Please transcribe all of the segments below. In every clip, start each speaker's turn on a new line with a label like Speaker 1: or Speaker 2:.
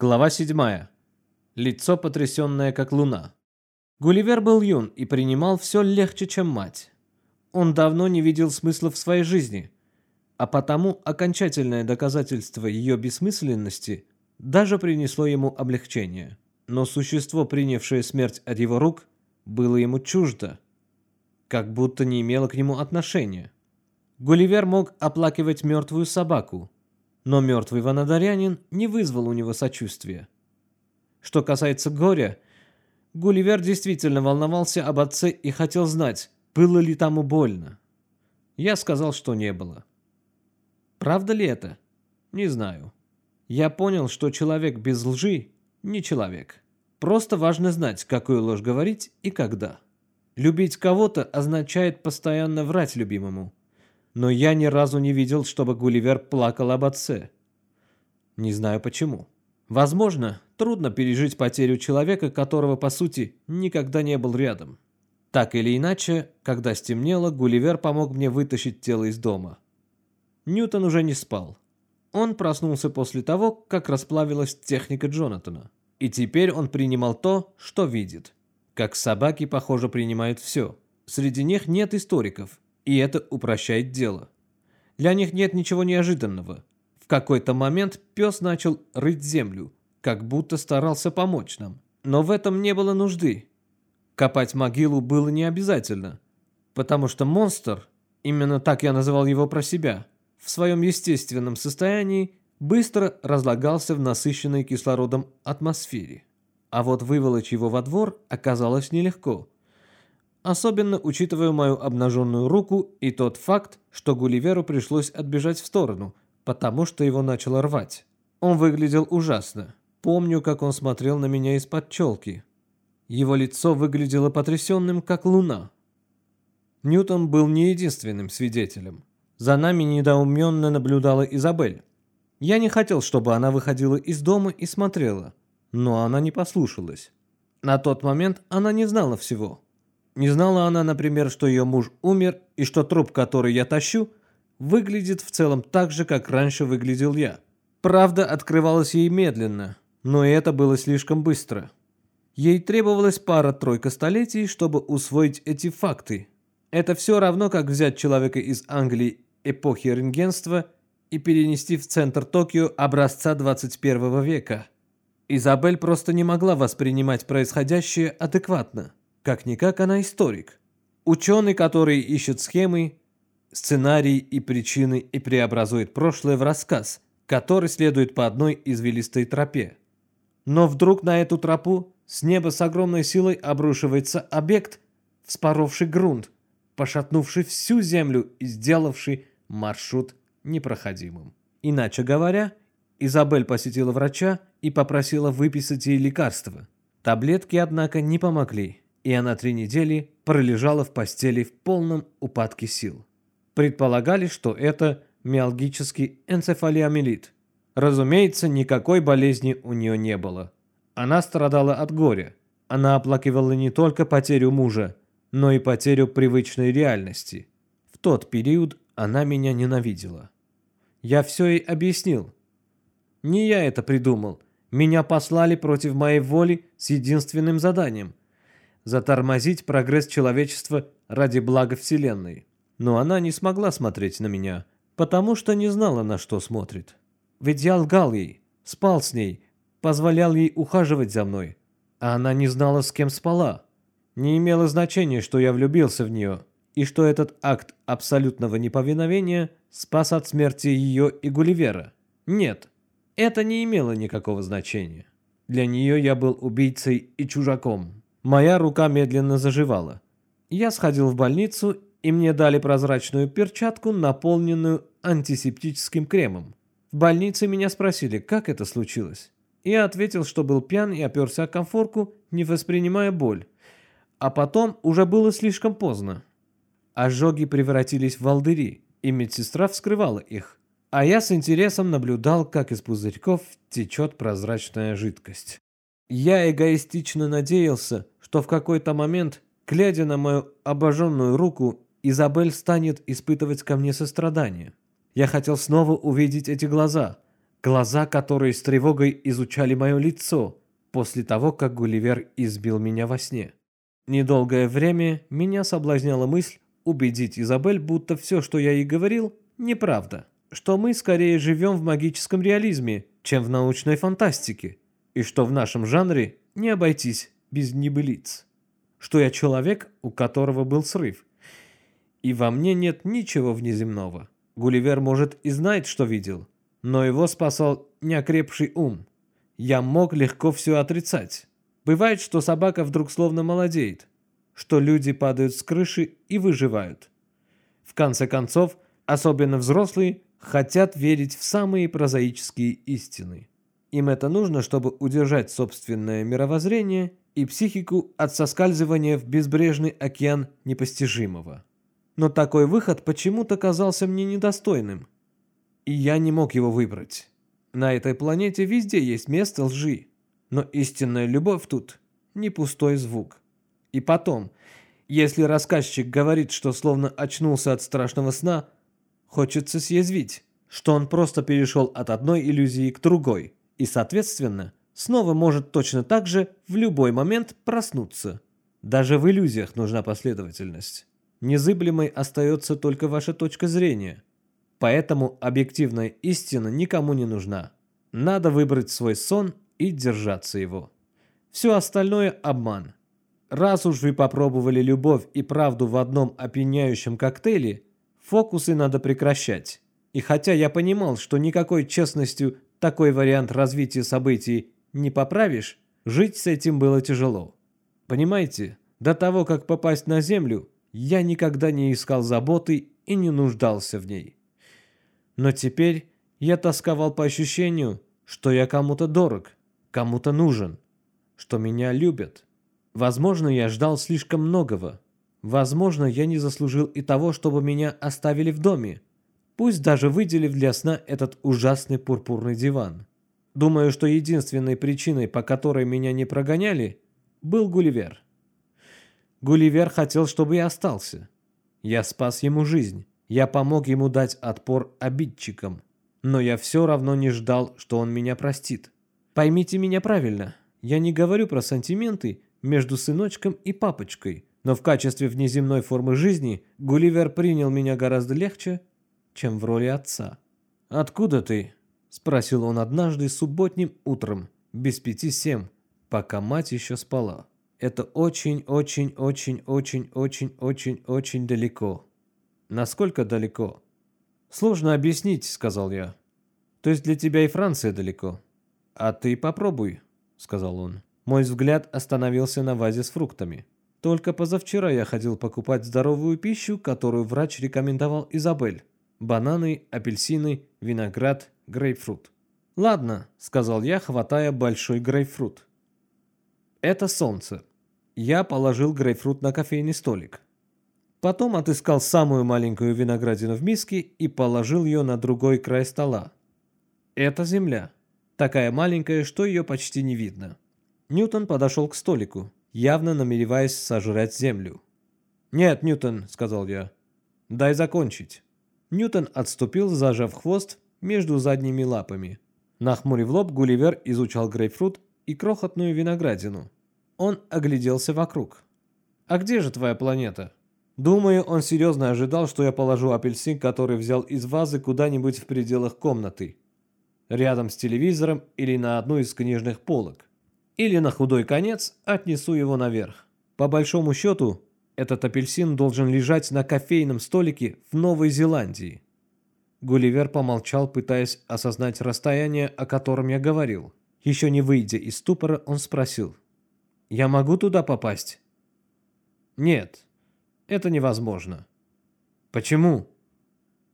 Speaker 1: Глава 7. Лицо потрясенное, как луна. Гулливер был юн и принимал все легче, чем мать. Он давно не видел смысла в своей жизни, а потому окончательное доказательство ее бессмысленности даже принесло ему облегчение. Но существо, принявшее смерть от его рук, было ему чуждо, как будто не имело к нему отношения. Гулливер мог оплакивать мертвую собаку, но мертвый ванадарянин не вызвал у него сочувствия. Что касается горя, Гулливер действительно волновался об отце и хотел знать, было ли тому больно. Я сказал, что не было. Правда ли это? Не знаю. Я понял, что человек без лжи не человек. Просто важно знать, какую ложь говорить и когда. Любить кого-то означает постоянно врать любимому но я ни разу не видел, чтобы Гулливер плакал об отце. Не знаю почему. Возможно, трудно пережить потерю человека, которого, по сути, никогда не был рядом. Так или иначе, когда стемнело, Гулливер помог мне вытащить тело из дома. Ньютон уже не спал. Он проснулся после того, как расплавилась техника Джонатана. И теперь он принимал то, что видит. Как собаки, похоже, принимают все. Среди них нет историков, и это упрощает дело. Для них нет ничего неожиданного. В какой-то момент пес начал рыть землю, как будто старался помочь нам. Но в этом не было нужды. Копать могилу было не обязательно, потому что монстр, именно так я называл его про себя, в своем естественном состоянии быстро разлагался в насыщенной кислородом атмосфере. А вот выволочь его во двор оказалось нелегко – особенно учитывая мою обнаженную руку и тот факт, что Гулливеру пришлось отбежать в сторону, потому что его начало рвать. Он выглядел ужасно. Помню, как он смотрел на меня из-под челки. Его лицо выглядело потрясенным, как луна. Ньютон был не единственным свидетелем. За нами недоуменно наблюдала Изабель. Я не хотел, чтобы она выходила из дома и смотрела, но она не послушалась. На тот момент она не знала всего. Не знала она, например, что ее муж умер и что труп, который я тащу, выглядит в целом так же, как раньше выглядел я. Правда открывалась ей медленно, но и это было слишком быстро. Ей требовалась пара-тройка столетий, чтобы усвоить эти факты. Это все равно, как взять человека из Англии эпохи рентгенства и перенести в центр Токио образца 21 века. Изабель просто не могла воспринимать происходящее адекватно. Как-никак она историк. Ученый, который ищет схемы, сценарии и причины и преобразует прошлое в рассказ, который следует по одной извилистой тропе. Но вдруг на эту тропу с неба с огромной силой обрушивается объект, вспоровший грунт, пошатнувший всю землю и сделавший маршрут непроходимым. Иначе говоря, Изабель посетила врача и попросила выписать ей лекарства. Таблетки, однако, не помогли и она три недели пролежала в постели в полном упадке сил. Предполагали, что это миалгический энцефалиомиелит. Разумеется, никакой болезни у нее не было. Она страдала от горя. Она оплакивала не только потерю мужа, но и потерю привычной реальности. В тот период она меня ненавидела. Я все ей объяснил. Не я это придумал. Меня послали против моей воли с единственным заданием затормозить прогресс человечества ради блага Вселенной. Но она не смогла смотреть на меня, потому что не знала, на что смотрит. Ведь я лгал ей, спал с ней, позволял ей ухаживать за мной, а она не знала, с кем спала. Не имело значения, что я влюбился в нее, и что этот акт абсолютного неповиновения спас от смерти ее и Гулливера. Нет, это не имело никакого значения. Для нее я был убийцей и чужаком. Моя рука медленно заживала. Я сходил в больницу, и мне дали прозрачную перчатку, наполненную антисептическим кремом. В больнице меня спросили, как это случилось. Я ответил, что был пьян и оперся о комфорку, не воспринимая боль. А потом уже было слишком поздно. Ожоги превратились в волдыри, и медсестра вскрывала их. А я с интересом наблюдал, как из пузырьков течет прозрачная жидкость. Я эгоистично надеялся, что в какой-то момент, глядя на мою обожженную руку, Изабель станет испытывать ко мне сострадание. Я хотел снова увидеть эти глаза, Глаза, которые с тревогой изучали мое лицо после того, как Гулливер избил меня во сне. Недолгое время меня соблазняла мысль убедить Изабель, будто все, что я ей говорил, неправда. Что мы скорее живем в магическом реализме, чем в научной фантастике. И что в нашем жанре не обойтись без небылиц. Что я человек, у которого был срыв. И во мне нет ничего внеземного. Гулливер, может, и знает, что видел, но его спасал неокрепший ум. Я мог легко все отрицать. Бывает, что собака вдруг словно молодеет, что люди падают с крыши и выживают. В конце концов, особенно взрослые, хотят верить в самые прозаические истины. Им это нужно, чтобы удержать собственное мировоззрение и психику от соскальзывания в безбрежный океан непостижимого. Но такой выход почему-то казался мне недостойным. И я не мог его выбрать. На этой планете везде есть место лжи. Но истинная любовь тут не пустой звук. И потом, если рассказчик говорит, что словно очнулся от страшного сна, хочется съязвить, что он просто перешел от одной иллюзии к другой и, соответственно, снова может точно так же в любой момент проснуться. Даже в иллюзиях нужна последовательность. Незыблемой остается только ваша точка зрения. Поэтому объективная истина никому не нужна. Надо выбрать свой сон и держаться его. Все остальное – обман. Раз уж вы попробовали любовь и правду в одном опьяняющем коктейле, фокусы надо прекращать. И хотя я понимал, что никакой честностью такой вариант развития событий не поправишь, жить с этим было тяжело. Понимаете, до того, как попасть на Землю, я никогда не искал заботы и не нуждался в ней. Но теперь я тосковал по ощущению, что я кому-то дорог, кому-то нужен, что меня любят. Возможно, я ждал слишком многого. Возможно, я не заслужил и того, чтобы меня оставили в доме, пусть даже выделив для сна этот ужасный пурпурный диван. Думаю, что единственной причиной, по которой меня не прогоняли, был Гулливер. Гулливер хотел, чтобы я остался. Я спас ему жизнь. Я помог ему дать отпор обидчикам. Но я все равно не ждал, что он меня простит. Поймите меня правильно. Я не говорю про сантименты между сыночком и папочкой. Но в качестве внеземной формы жизни Гулливер принял меня гораздо легче, чем в роли отца. «Откуда ты?» – спросил он однажды субботним утром, без пяти семь, пока мать еще спала. Это очень-очень-очень-очень-очень-очень далеко. Насколько далеко? Сложно объяснить, сказал я. То есть для тебя и Франция далеко. А ты попробуй, сказал он. Мой взгляд остановился на вазе с фруктами. Только позавчера я ходил покупать здоровую пищу, которую врач рекомендовал Изабель. Бананы, апельсины, виноград, грейпфрут. «Ладно», — сказал я, хватая большой грейпфрут. «Это солнце. Я положил грейпфрут на кофейный столик. Потом отыскал самую маленькую виноградину в миске и положил ее на другой край стола. Это земля. Такая маленькая, что ее почти не видно. Ньютон подошел к столику, явно намереваясь сожрать землю. «Нет, Ньютон», — сказал я, — «дай закончить». Ньютон отступил, зажав хвост между задними лапами. Нахмурив лоб, Гулливер изучал грейпфрут и крохотную виноградину. Он огляделся вокруг. «А где же твоя планета?» Думаю, он серьезно ожидал, что я положу апельсин, который взял из вазы, куда-нибудь в пределах комнаты. Рядом с телевизором или на одну из книжных полок. Или на худой конец отнесу его наверх. По большому счету, этот апельсин должен лежать на кофейном столике в Новой Зеландии. Гулливер помолчал, пытаясь осознать расстояние, о котором я говорил. Еще не выйдя из ступора, он спросил – я могу туда попасть? Нет, это невозможно. Почему?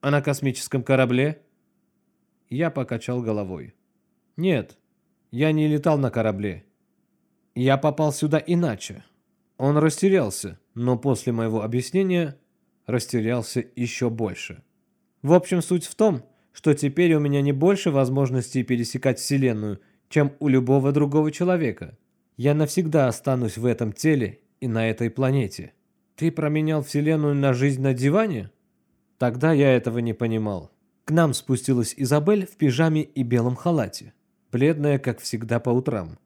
Speaker 1: А на космическом корабле? Я покачал головой. Нет, я не летал на корабле. Я попал сюда иначе. Он растерялся, но после моего объяснения растерялся еще больше. В общем, суть в том, что теперь у меня не больше возможностей пересекать Вселенную, чем у любого другого человека. Я навсегда останусь в этом теле и на этой планете. Ты променял Вселенную на жизнь на диване? Тогда я этого не понимал. К нам спустилась Изабель в пижаме и белом халате, бледная, как всегда, по утрам.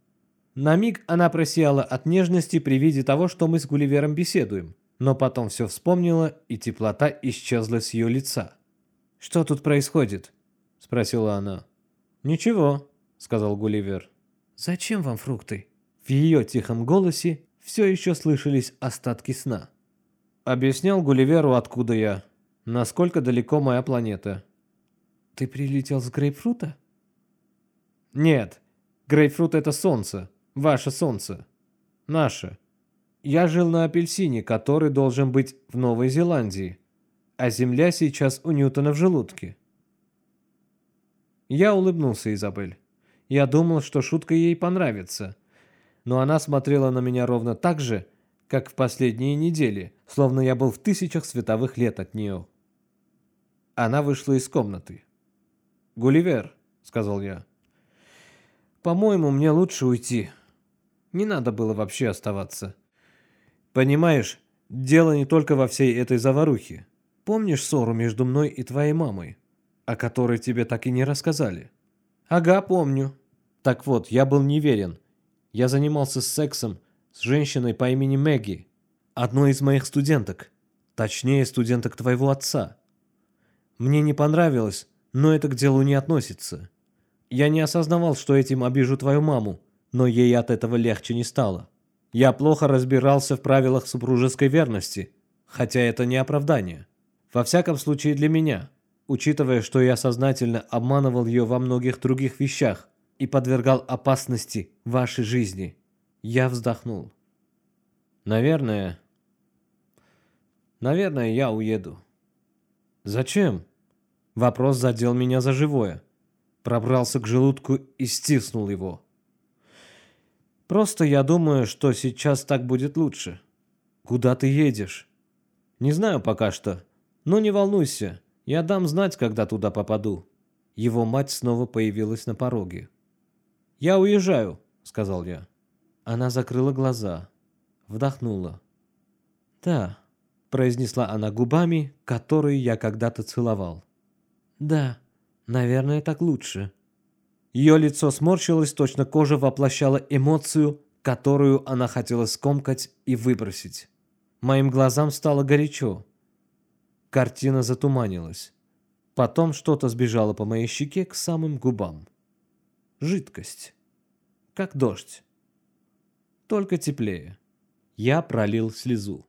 Speaker 1: На миг она просияла от нежности при виде того, что мы с Гулливером беседуем, но потом все вспомнила, и теплота исчезла с ее лица. «Что тут происходит?» – спросила она. «Ничего», – сказал Гулливер. «Зачем вам фрукты?» В ее тихом голосе все еще слышались остатки сна. Объяснял Гулливеру, откуда я, насколько далеко моя планета. «Ты прилетел с грейпфрута?» «Нет, грейпфрут – это солнце, ваше солнце, наше. Я жил на апельсине, который должен быть в Новой Зеландии, а земля сейчас у Ньютона в желудке». Я улыбнулся Изабель. Я думал, что шутка ей понравится. Но она смотрела на меня ровно так же, как в последние недели, словно я был в тысячах световых лет от нее. Она вышла из комнаты. «Гулливер», — сказал я, — «по-моему, мне лучше уйти. Не надо было вообще оставаться. Понимаешь, дело не только во всей этой заварухе. Помнишь ссору между мной и твоей мамой, о которой тебе так и не рассказали?» «Ага, помню. Так вот, я был неверен. Я занимался сексом с женщиной по имени Мэгги, одной из моих студенток. Точнее, студенток твоего отца. Мне не понравилось, но это к делу не относится. Я не осознавал, что этим обижу твою маму, но ей от этого легче не стало. Я плохо разбирался в правилах супружеской верности, хотя это не оправдание. Во всяком случае для меня – учитывая, что я сознательно обманывал ее во многих других вещах и подвергал опасности вашей жизни. Я вздохнул. Наверное... Наверное, я уеду. Зачем? Вопрос задел меня за живое. Пробрался к желудку и стиснул его. Просто я думаю, что сейчас так будет лучше. Куда ты едешь? Не знаю пока что, но не волнуйся. Я дам знать, когда туда попаду». Его мать снова появилась на пороге. «Я уезжаю», — сказал я. Она закрыла глаза, вдохнула. «Да», — произнесла она губами, которые я когда-то целовал. «Да, наверное, так лучше». Ее лицо сморщилось, точно кожа воплощала эмоцию, которую она хотела скомкать и выбросить. Моим глазам стало горячо. Картина затуманилась. Потом что-то сбежало по моей щеке к самым губам. Жидкость. Как дождь. Только теплее. Я пролил слезу.